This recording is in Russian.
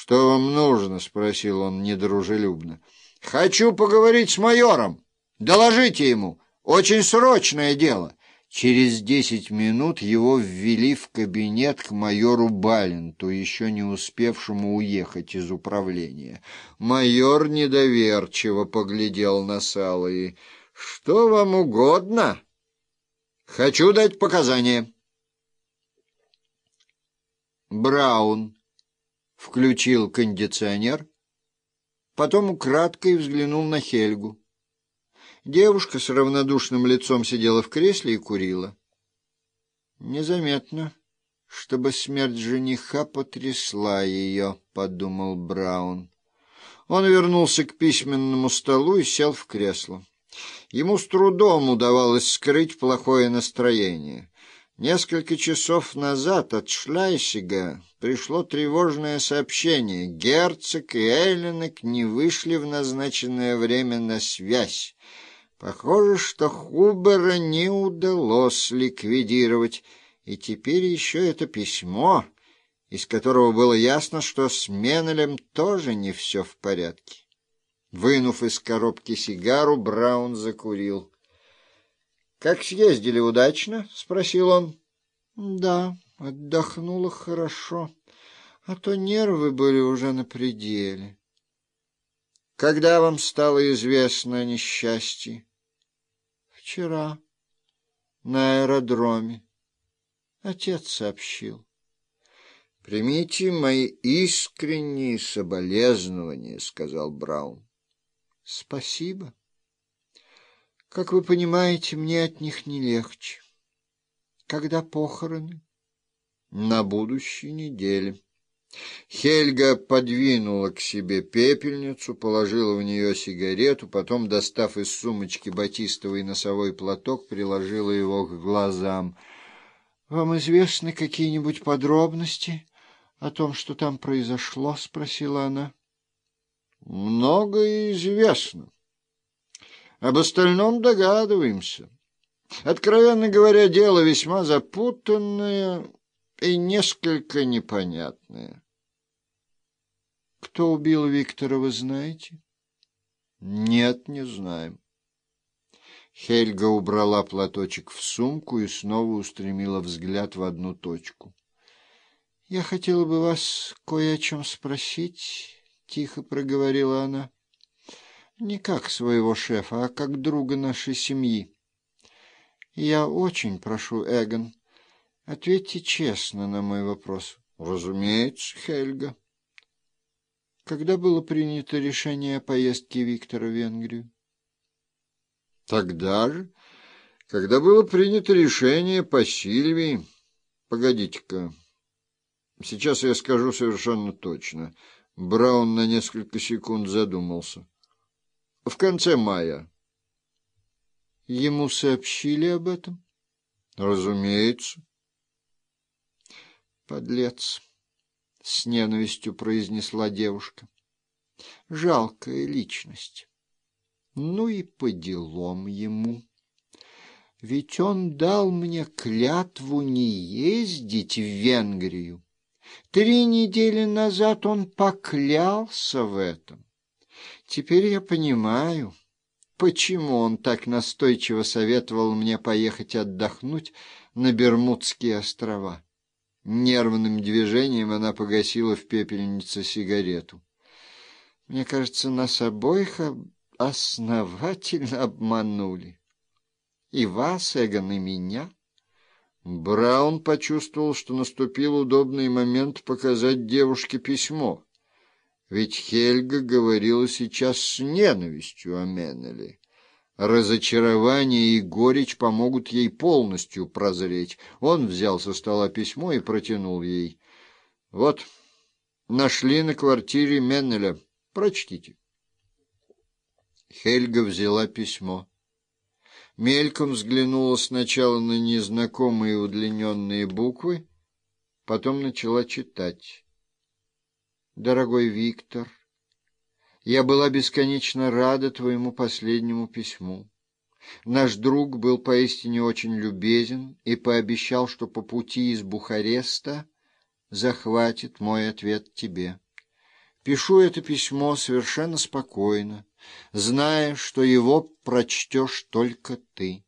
«Что вам нужно?» — спросил он недружелюбно. «Хочу поговорить с майором. Доложите ему. Очень срочное дело». Через десять минут его ввели в кабинет к майору Баленту, еще не успевшему уехать из управления. Майор недоверчиво поглядел на Салые. «Что вам угодно?» «Хочу дать показания». Браун включил кондиционер, потом украдкой взглянул на Хельгу. Девушка с равнодушным лицом сидела в кресле и курила. Незаметно, чтобы смерть жениха потрясла ее, — подумал Браун. Он вернулся к письменному столу и сел в кресло. Ему с трудом удавалось скрыть плохое настроение. Несколько часов назад от Шлайсига пришло тревожное сообщение. Герцог и Эйленек не вышли в назначенное время на связь. Похоже, что Хубера не удалось ликвидировать, и теперь еще это письмо, из которого было ясно, что с Меннелем тоже не все в порядке. Вынув из коробки сигару, Браун закурил. — Как съездили удачно? — спросил он. — Да, отдохнула хорошо, а то нервы были уже на пределе. — Когда вам стало известно о несчастье? — Вчера, на аэродроме. Отец сообщил. — Примите мои искренние соболезнования, — сказал Браун. — Спасибо. Как вы понимаете, мне от них не легче. Когда похороны? На будущей неделе. Хельга подвинула к себе пепельницу, положила в нее сигарету, потом, достав из сумочки батистовый носовой платок, приложила его к глазам. — Вам известны какие-нибудь подробности о том, что там произошло? — спросила она. — Многое известно. Об остальном догадываемся. Откровенно говоря, дело весьма запутанное и несколько непонятное. Кто убил Виктора, вы знаете? Нет, не знаем. Хельга убрала платочек в сумку и снова устремила взгляд в одну точку. — Я хотела бы вас кое о чем спросить, — тихо проговорила она. Не как своего шефа, а как друга нашей семьи. Я очень прошу, Эгон, ответьте честно на мой вопрос. Разумеется, Хельга. Когда было принято решение о поездке Виктора в Венгрию? Тогда же, когда было принято решение по Сильвии. Погодите-ка, сейчас я скажу совершенно точно. Браун на несколько секунд задумался в конце мая. Ему сообщили об этом? Разумеется. Подлец, с ненавистью произнесла девушка. Жалкая личность. Ну и по делам ему. Ведь он дал мне клятву не ездить в Венгрию. Три недели назад он поклялся в этом. Теперь я понимаю, почему он так настойчиво советовал мне поехать отдохнуть на Бермудские острова. Нервным движением она погасила в пепельнице сигарету. Мне кажется, нас обоих основательно обманули. И вас, Эгон, и меня. Браун почувствовал, что наступил удобный момент показать девушке письмо. Ведь Хельга говорила сейчас с ненавистью о Меннеле. Разочарование и горечь помогут ей полностью прозреть. Он взял со стола письмо и протянул ей. — Вот, нашли на квартире Меннеля. Прочтите. Хельга взяла письмо. Мельком взглянула сначала на незнакомые удлиненные буквы, потом начала читать. Дорогой Виктор, я была бесконечно рада твоему последнему письму. Наш друг был поистине очень любезен и пообещал, что по пути из Бухареста захватит мой ответ тебе. Пишу это письмо совершенно спокойно, зная, что его прочтешь только ты.